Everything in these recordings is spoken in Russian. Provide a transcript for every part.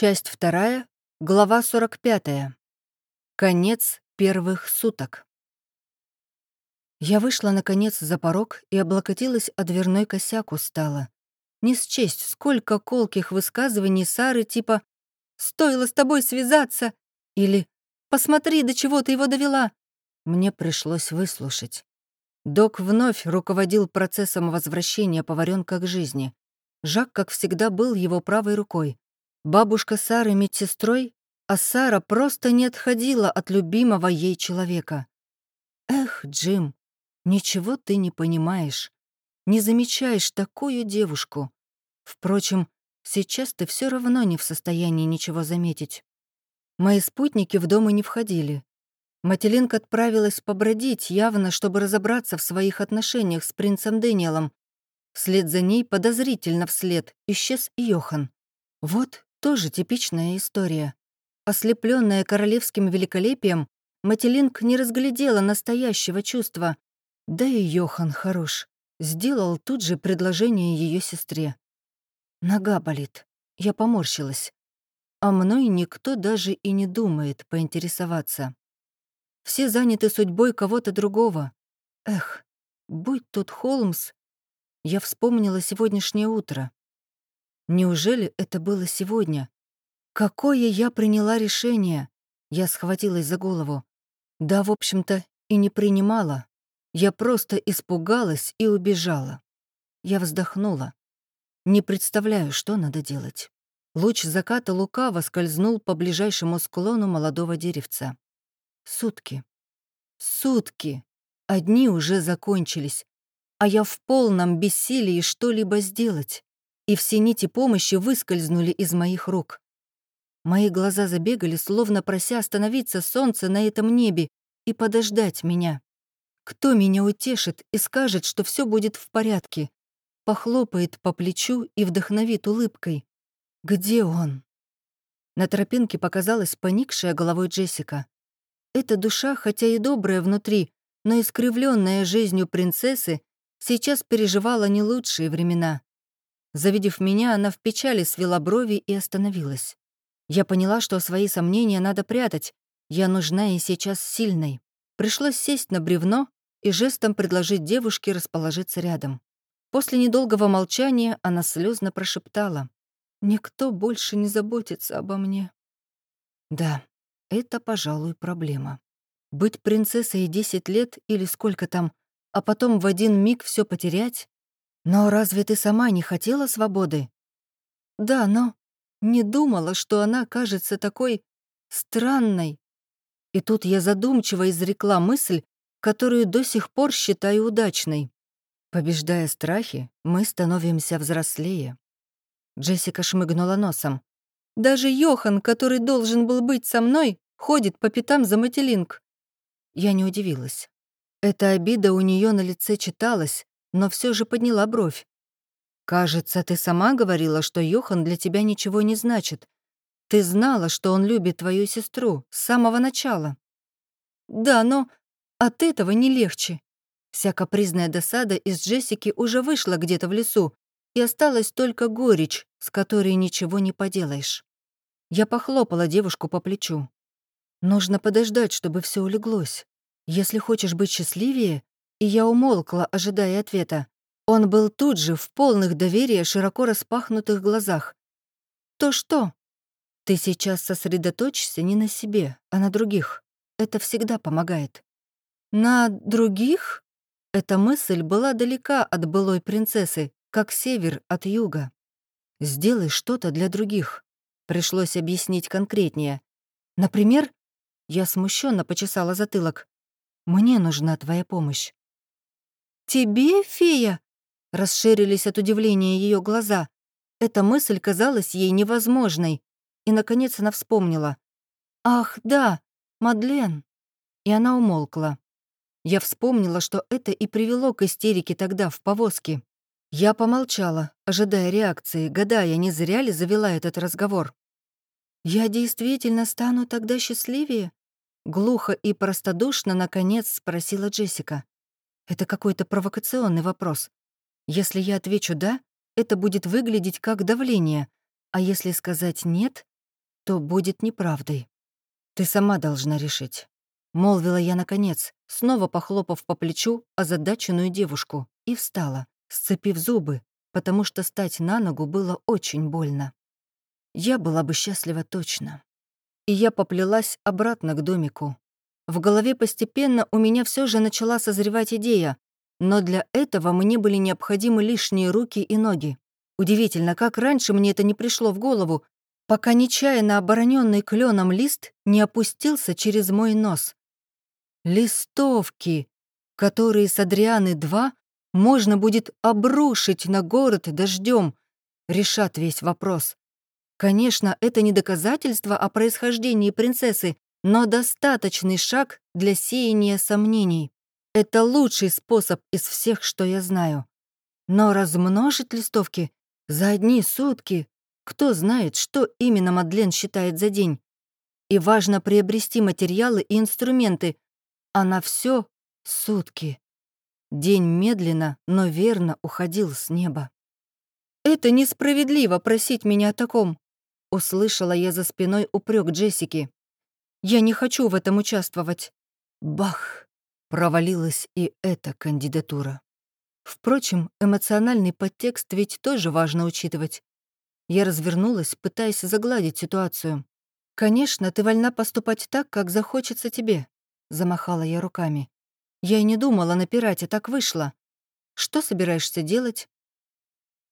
Часть вторая, глава 45. Конец первых суток. Я вышла, наконец, за порог и облокотилась о дверной косяк устала. Не счесть, сколько колких высказываний Сары типа «Стоило с тобой связаться» или «Посмотри, до чего ты его довела». Мне пришлось выслушать. Док вновь руководил процессом возвращения поваренка к жизни. Жак, как всегда, был его правой рукой. Бабушка Сары медсестрой, а Сара просто не отходила от любимого ей человека. Эх, Джим, ничего ты не понимаешь, не замечаешь такую девушку. Впрочем, сейчас ты все равно не в состоянии ничего заметить. Мои спутники в дом и не входили. Мателинка отправилась побродить, явно, чтобы разобраться в своих отношениях с принцем Дэниелом. Вслед за ней, подозрительно вслед, исчез и Йохан. Вот тоже типичная история. Ослепленная королевским великолепием, Мателинг не разглядела настоящего чувства. Да и Йохан хорош. Сделал тут же предложение ее сестре. Нога болит. Я поморщилась. А мной никто даже и не думает поинтересоваться. Все заняты судьбой кого-то другого. Эх, будь тут Холмс. Я вспомнила сегодняшнее утро. Неужели это было сегодня? Какое я приняла решение? Я схватилась за голову. Да, в общем-то, и не принимала. Я просто испугалась и убежала. Я вздохнула. Не представляю, что надо делать. Луч заката лукаво скользнул по ближайшему склону молодого деревца. Сутки. Сутки. Одни уже закончились, а я в полном бессилии что-либо сделать и все нити помощи выскользнули из моих рук. Мои глаза забегали, словно прося остановиться солнце на этом небе и подождать меня. Кто меня утешит и скажет, что все будет в порядке? Похлопает по плечу и вдохновит улыбкой. Где он? На тропинке показалась поникшая головой Джессика. Эта душа, хотя и добрая внутри, но искривленная жизнью принцессы, сейчас переживала не лучшие времена. Завидев меня, она в печали свела брови и остановилась. Я поняла, что свои сомнения надо прятать. Я нужна и сейчас сильной. Пришлось сесть на бревно и жестом предложить девушке расположиться рядом. После недолгого молчания она слезно прошептала. «Никто больше не заботится обо мне». Да, это, пожалуй, проблема. Быть принцессой 10 лет или сколько там, а потом в один миг все потерять «Но разве ты сама не хотела свободы?» «Да, но не думала, что она кажется такой странной». И тут я задумчиво изрекла мысль, которую до сих пор считаю удачной. Побеждая страхи, мы становимся взрослее. Джессика шмыгнула носом. «Даже Йохан, который должен был быть со мной, ходит по пятам за Мателинг». Я не удивилась. Эта обида у нее на лице читалась, но все же подняла бровь. «Кажется, ты сама говорила, что Йохан для тебя ничего не значит. Ты знала, что он любит твою сестру с самого начала». «Да, но от этого не легче». Вся капризная досада из Джессики уже вышла где-то в лесу, и осталась только горечь, с которой ничего не поделаешь. Я похлопала девушку по плечу. Нужно подождать, чтобы все улеглось. Если хочешь быть счастливее, и я умолкла, ожидая ответа. Он был тут же, в полных доверия, широко распахнутых глазах. «То что?» «Ты сейчас сосредоточься не на себе, а на других. Это всегда помогает». «На других?» Эта мысль была далека от былой принцессы, как север от юга. «Сделай что-то для других», — пришлось объяснить конкретнее. «Например?» Я смущенно почесала затылок. «Мне нужна твоя помощь. «Тебе, фея?» Расширились от удивления ее глаза. Эта мысль казалась ей невозможной. И, наконец, она вспомнила. «Ах, да, Мадлен!» И она умолкла. Я вспомнила, что это и привело к истерике тогда в повозке. Я помолчала, ожидая реакции, гадая, не зря ли завела этот разговор. «Я действительно стану тогда счастливее?» Глухо и простодушно, наконец, спросила Джессика. Это какой-то провокационный вопрос. Если я отвечу «да», это будет выглядеть как давление, а если сказать «нет», что будет неправдой. Ты сама должна решить. Молвила я наконец, снова похлопав по плечу озадаченную девушку, и встала, сцепив зубы, потому что стать на ногу было очень больно. Я была бы счастлива точно. И я поплелась обратно к домику. В голове постепенно у меня все же начала созревать идея, но для этого мне были необходимы лишние руки и ноги. Удивительно, как раньше мне это не пришло в голову, пока нечаянно обороненный кленом лист не опустился через мой нос. Листовки, которые с Адрианы-2 можно будет обрушить на город дождем, решат весь вопрос. Конечно, это не доказательство о происхождении принцессы, но достаточный шаг для сеяния сомнений. Это лучший способ из всех, что я знаю. Но размножить листовки за одни сутки, кто знает, что именно Мадлен считает за день. И важно приобрести материалы и инструменты, а на все сутки. День медленно, но верно уходил с неба. «Это несправедливо просить меня о таком», — услышала я за спиной упрек Джессики. «Я не хочу в этом участвовать». Бах! Провалилась и эта кандидатура. Впрочем, эмоциональный подтекст ведь тоже важно учитывать. Я развернулась, пытаясь загладить ситуацию. «Конечно, ты вольна поступать так, как захочется тебе», — замахала я руками. «Я и не думала напирать, а так вышло. Что собираешься делать?»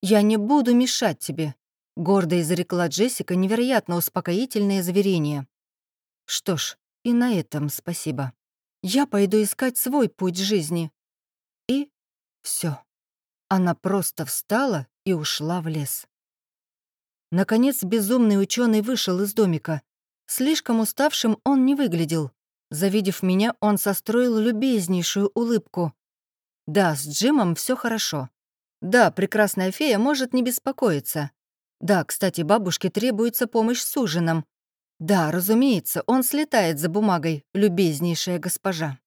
«Я не буду мешать тебе», — гордо изрекла Джессика невероятно успокоительное заверение. «Что ж, и на этом спасибо. Я пойду искать свой путь жизни». И все. Она просто встала и ушла в лес. Наконец безумный ученый вышел из домика. Слишком уставшим он не выглядел. Завидев меня, он состроил любезнейшую улыбку. «Да, с Джимом все хорошо. Да, прекрасная фея может не беспокоиться. Да, кстати, бабушке требуется помощь с ужином. Да, разумеется, он слетает за бумагой, любезнейшая госпожа».